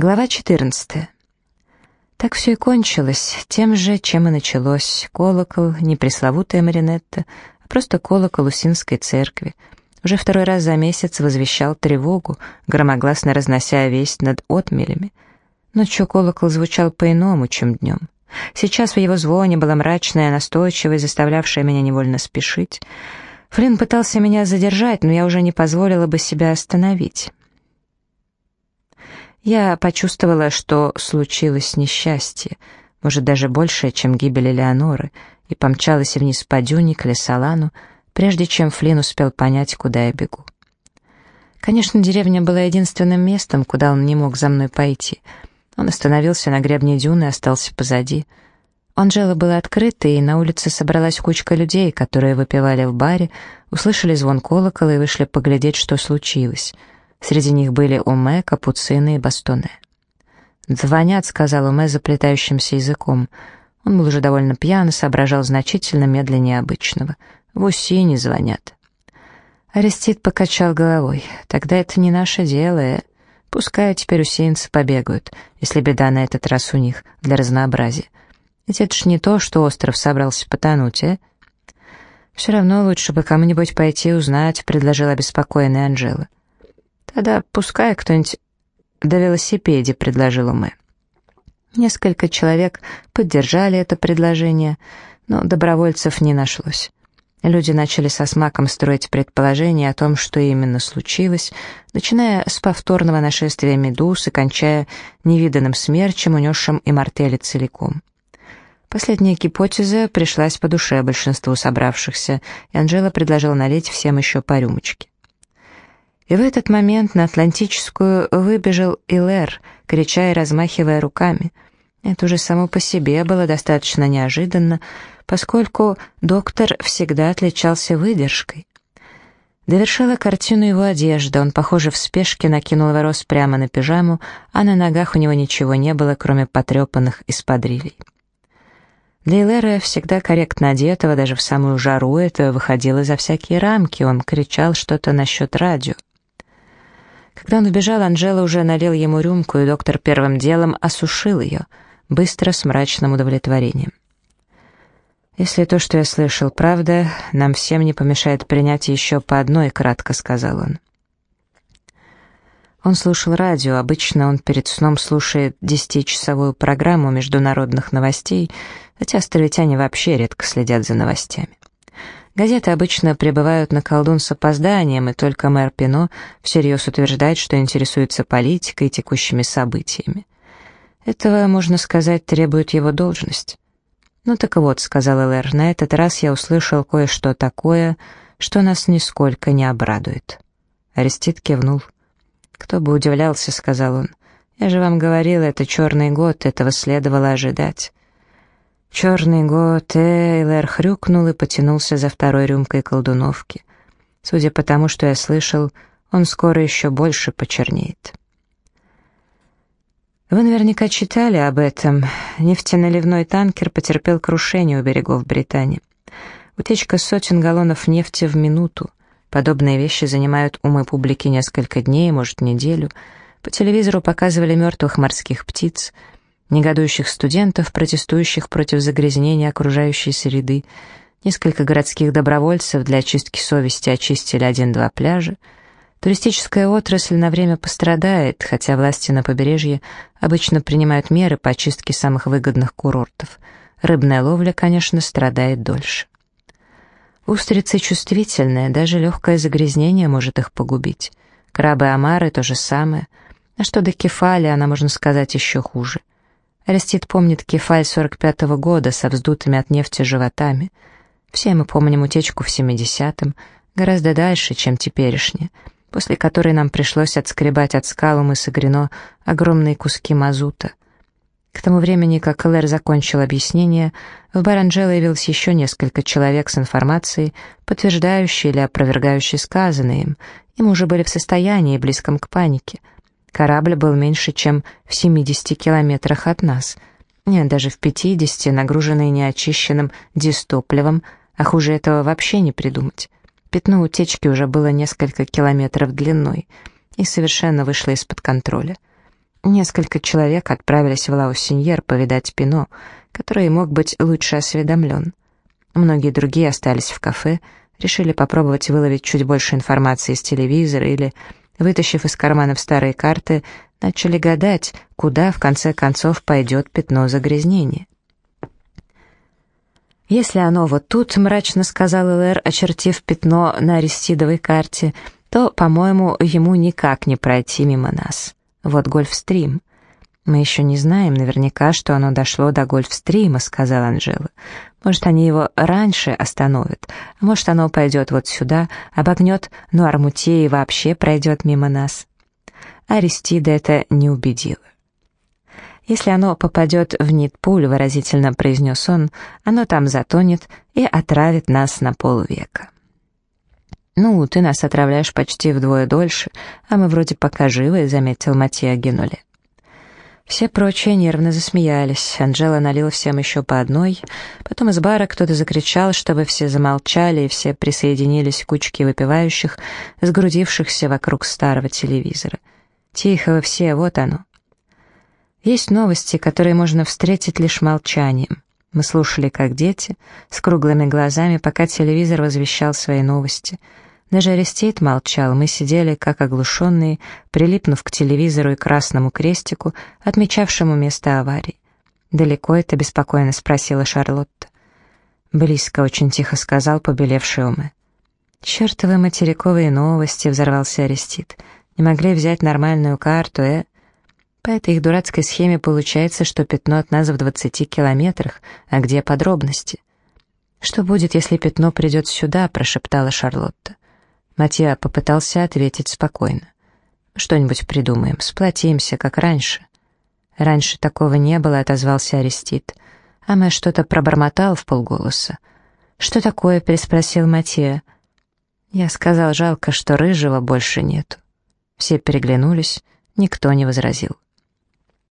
Глава 14. Так все и кончилось, тем же, чем и началось. Колокол, не пресловутая маринетта, а просто колокол Усинской церкви. Уже второй раз за месяц возвещал тревогу, громогласно разнося весть над отмелями. Ночью колокол звучал по-иному, чем днем. Сейчас в его звоне была мрачная настойчивость, заставлявшая меня невольно спешить. Флинн пытался меня задержать, но я уже не позволила бы себя остановить. Я почувствовала, что случилось несчастье, может, даже большее, чем гибель Элеоноры, и помчалась вниз по дюне к Лесолану, прежде чем Флинн успел понять, куда я бегу. Конечно, деревня была единственным местом, куда он не мог за мной пойти. Он остановился на гребне дюны и остался позади. Анжела была открыта, и на улице собралась кучка людей, которые выпивали в баре, услышали звон колокола и вышли поглядеть, что случилось — Среди них были Уме, Капуцины и Бастоне. «Звонят», — сказал Уме заплетающимся языком. Он был уже довольно пьян и соображал значительно медленнее обычного. «В Уси не звонят». Арестит покачал головой. «Тогда это не наше дело. Пускай теперь усеянцы побегают, если беда на этот раз у них, для разнообразия. Ведь это ж не то, что остров собрался потонуть, э?» «Все равно лучше бы кому-нибудь пойти узнать», — предложила обеспокоенная Анжела. «Тогда пускай кто-нибудь до велосипеде», — предложила мы. Несколько человек поддержали это предложение, но добровольцев не нашлось. Люди начали со смаком строить предположения о том, что именно случилось, начиная с повторного нашествия медуз и кончая невиданным смерчем, унесшим и мартели целиком. Последняя гипотеза пришлась по душе большинству собравшихся, и Анжела предложила налить всем еще по рюмочке. И в этот момент на Атлантическую выбежал Илэр, крича и размахивая руками. Это уже само по себе было достаточно неожиданно, поскольку доктор всегда отличался выдержкой. Довершала картину его одежда, он, похоже, в спешке накинул ворос прямо на пижаму, а на ногах у него ничего не было, кроме потрепанных исподрилей. Для Илэра, всегда корректно одетого, даже в самую жару, это выходило за всякие рамки, он кричал что-то насчет радио. Когда он убежал, Анжела уже налил ему рюмку, и доктор первым делом осушил ее, быстро, с мрачным удовлетворением. «Если то, что я слышал, правда, нам всем не помешает принять еще по одной», — кратко сказал он. Он слушал радио, обычно он перед сном слушает десятичасовую программу международных новостей, хотя островитяне вообще редко следят за новостями. Газеты обычно прибывают на колдун с опозданием, и только мэр Пино всерьез утверждает, что интересуется политикой и текущими событиями. Этого, можно сказать, требует его должность. «Ну так вот», — сказал Элэр, — «на этот раз я услышал кое-что такое, что нас нисколько не обрадует». Арестит кивнул. «Кто бы удивлялся», — сказал он. «Я же вам говорил, это черный год, этого следовало ожидать». Черный год Эйлер хрюкнул и потянулся за второй рюмкой колдуновки. Судя по тому, что я слышал, он скоро еще больше почернеет. Вы наверняка читали об этом. Нефтеналивной танкер потерпел крушение у берегов Британии. Утечка сотен галлонов нефти в минуту. Подобные вещи занимают умы публики несколько дней, может, неделю. По телевизору показывали мертвых морских птиц — негодующих студентов, протестующих против загрязнения окружающей среды, несколько городских добровольцев для очистки совести очистили один-два пляжа. Туристическая отрасль на время пострадает, хотя власти на побережье обычно принимают меры по очистке самых выгодных курортов. Рыбная ловля, конечно, страдает дольше. Устрицы чувствительные, даже легкое загрязнение может их погубить. Крабы-омары — то же самое. А что до кефали, она, можно сказать, еще хуже. Арестит помнит кефаль 45-го года со вздутыми от нефти животами. Все мы помним утечку в 70-м, гораздо дальше, чем теперешняя, после которой нам пришлось отскребать от скал у мыса Грино огромные куски мазута. К тому времени, как Элэр закончил объяснение, в бар Анджело явилось еще несколько человек с информацией, подтверждающей или опровергающей сказанное им, и мы уже были в состоянии, близком к панике — Корабль был меньше, чем в 70 километрах от нас. Нет, даже в 50, нагруженный неочищенным дистопливом, а хуже этого вообще не придумать. Пятно утечки уже было несколько километров длиной и совершенно вышло из-под контроля. Несколько человек отправились в Лаусиньер повидать Пино, который мог быть лучше осведомлен. Многие другие остались в кафе, решили попробовать выловить чуть больше информации из телевизора или, вытащив из карманов старые карты, начали гадать, куда в конце концов пойдет пятно загрязнения. «Если оно вот тут», — мрачно сказал Элэр, очертив пятно на арестидовой карте, то, по-моему, ему никак не пройти мимо нас. Вот Гольфстрим. Мы еще не знаем наверняка, что оно дошло до Гольфстрима, сказал Анжела. Может, они его раньше остановят, может, оно пойдет вот сюда, обогнет Нуармуте и вообще пройдет мимо нас. Аристида это не убедила. Если оно попадет в Нитпуль, выразительно произнес он, оно там затонет и отравит нас на полвека. «Ну, ты нас отравляешь почти вдвое дольше, а мы вроде пока живы», — заметил Матья Генули. Все прочие нервно засмеялись. Анжела налила всем еще по одной. Потом из бара кто-то закричал, чтобы все замолчали, и все присоединились к кучке выпивающих, сгрудившихся вокруг старого телевизора. «Тихо вы все, вот оно». Есть новости, которые можно встретить лишь молчанием. Мы слушали, как дети, с круглыми глазами, пока телевизор возвещал свои новости — даже Арестит молчал, мы сидели, как оглушенные, прилипнув к телевизору и красному крестику, отмечавшему место аварии. «Далеко это?» — беспокойно спросила Шарлотта. «Близко», — очень тихо сказал побелевший умы. «Чертовы материковые новости», — взорвался Арестит. «Не могли взять нормальную карту, э?» По этой их дурацкой схеме получается, что пятно от нас в двадцати километрах, а где подробности? «Что будет, если пятно придет сюда?» — прошептала Шарлотта. Матья попытался ответить спокойно. «Что-нибудь придумаем, сплотимся, как раньше». «Раньше такого не было», — отозвался Арестит. А мы что-то пробормотал в полголоса. «Что такое?» — переспросил Матья. Я сказал, жалко, что рыжего больше нету. Все переглянулись, никто не возразил.